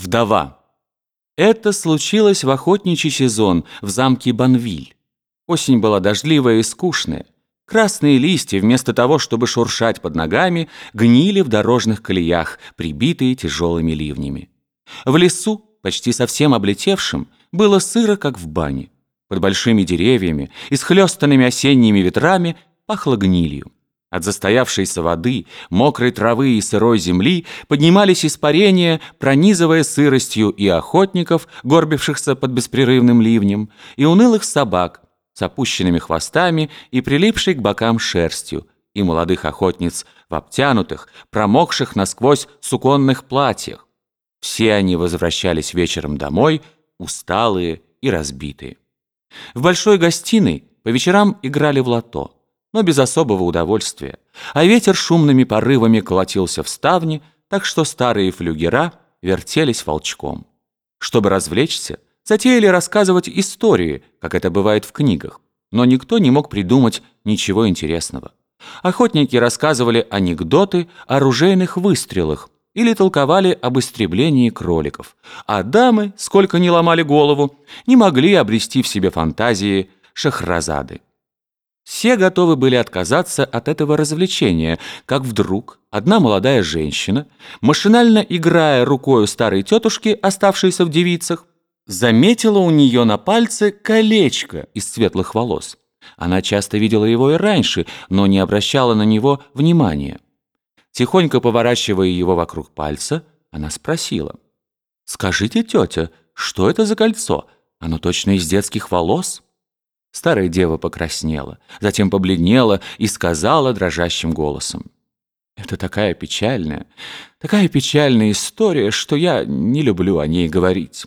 Вдова. Это случилось в охотничий сезон в замке Банвиль. Осень была дождливая и скучная. Красные листья, вместо того, чтобы шуршать под ногами, гнили в дорожных колеях, прибитые тяжелыми ливнями. В лесу, почти совсем облетевшем, было сыро, как в бане. Под большими деревьями и схлестанными осенними ветрами пахло гнилью. От застоявшейся воды, мокрой травы и сырой земли поднимались испарения, пронизывая сыростью и охотников, горбившихся под беспрерывным ливнем, и унылых собак с опущенными хвостами и прилипшей к бокам шерстью, и молодых охотниц в обтянутых, промокших насквозь суконных платьях. Все они возвращались вечером домой, усталые и разбитые. В большой гостиной по вечерам играли в лото но без особого удовольствия, а ветер шумными порывами колотился в ставни, так что старые флюгера вертелись волчком. Чтобы развлечься, затеяли рассказывать истории, как это бывает в книгах, но никто не мог придумать ничего интересного. Охотники рассказывали анекдоты о оружейных выстрелах или толковали об истреблении кроликов, а дамы, сколько ни ломали голову, не могли обрести в себе фантазии Шахразады. Все готовы были отказаться от этого развлечения, как вдруг одна молодая женщина, машинально играя рукой старой тетушки, оставшейся в девицах, заметила у нее на пальце колечко из светлых волос. Она часто видела его и раньше, но не обращала на него внимания. Тихонько поворачивая его вокруг пальца, она спросила. «Скажите, тетя, что это за кольцо? Оно точно из детских волос?» Старая дева покраснела, затем побледнела и сказала дрожащим голосом. «Это такая печальная, такая печальная история, что я не люблю о ней говорить.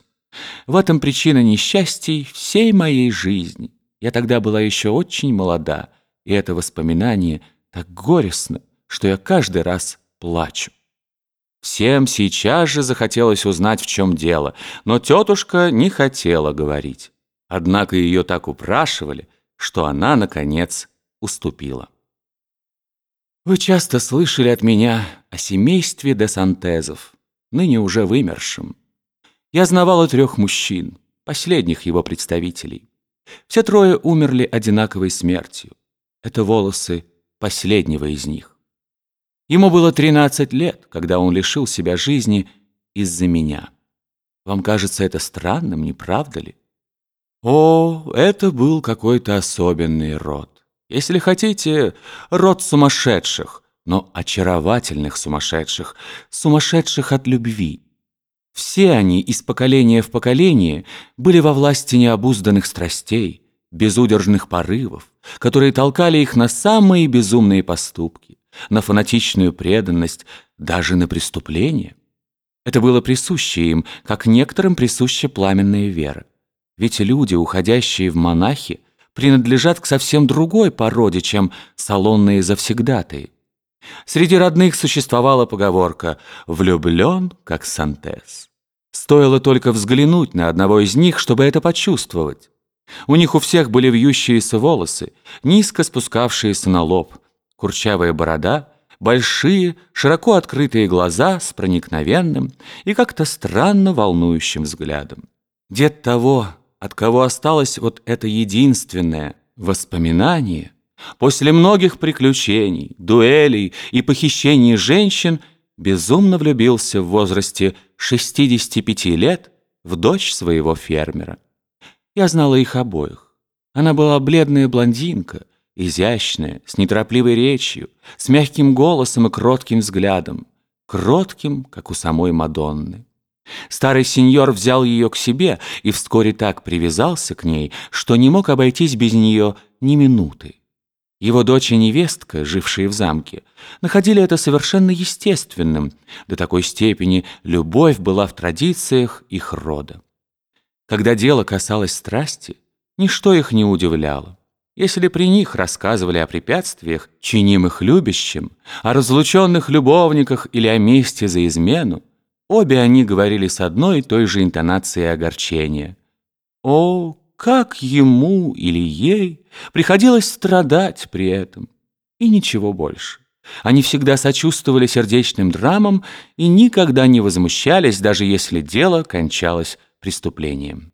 В этом причина несчастий всей моей жизни. Я тогда была еще очень молода, и это воспоминание так горестно, что я каждый раз плачу». Всем сейчас же захотелось узнать, в чем дело, но тетушка не хотела говорить. Однако ее так упрашивали, что она, наконец, уступила. Вы часто слышали от меня о семействе де Сантезов, ныне уже вымершем. Я знавала трех мужчин, последних его представителей. Все трое умерли одинаковой смертью. Это волосы последнего из них. Ему было 13 лет, когда он лишил себя жизни из-за меня. Вам кажется это странным, не правда ли? О, это был какой-то особенный род. Если хотите, род сумасшедших, но очаровательных сумасшедших, сумасшедших от любви. Все они из поколения в поколение были во власти необузданных страстей, безудержных порывов, которые толкали их на самые безумные поступки, на фанатичную преданность, даже на преступления. Это было присуще им, как некоторым присуща пламенная вера. Ведь люди, уходящие в монахи, принадлежат к совсем другой породе, чем салонные завсегдатые. Среди родных существовала поговорка «влюблен, как Сантес». Стоило только взглянуть на одного из них, чтобы это почувствовать. У них у всех были вьющиеся волосы, низко спускавшиеся на лоб, курчавая борода, большие, широко открытые глаза с проникновенным и как-то странно волнующим взглядом. Дед того, от кого осталось вот это единственное воспоминание, после многих приключений, дуэлей и похищений женщин, безумно влюбился в возрасте 65 лет в дочь своего фермера. Я знала их обоих. Она была бледная блондинка, изящная, с неторопливой речью, с мягким голосом и кротким взглядом, кротким, как у самой Мадонны. Старый сеньор взял ее к себе и вскоре так привязался к ней, что не мог обойтись без нее ни минуты. Его дочь и невестка, жившие в замке, находили это совершенно естественным, до такой степени любовь была в традициях их рода. Когда дело касалось страсти, ничто их не удивляло. Если при них рассказывали о препятствиях, чинимых любящим, о разлученных любовниках или о месте за измену, Обе они говорили с одной и той же интонацией огорчения. О, как ему или ей приходилось страдать при этом, и ничего больше. Они всегда сочувствовали сердечным драмам и никогда не возмущались, даже если дело кончалось преступлением.